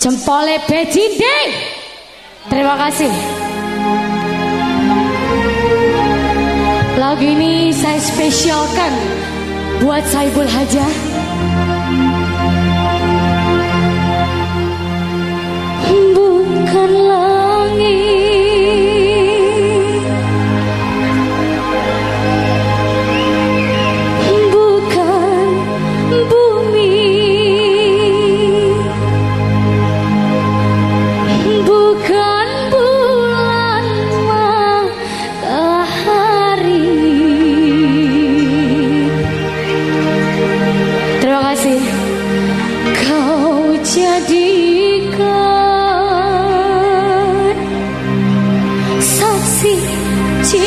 Jempole Bejinde. Terima kasih. Lagu ini saya spesialkan buat Saibul Hajah. 心情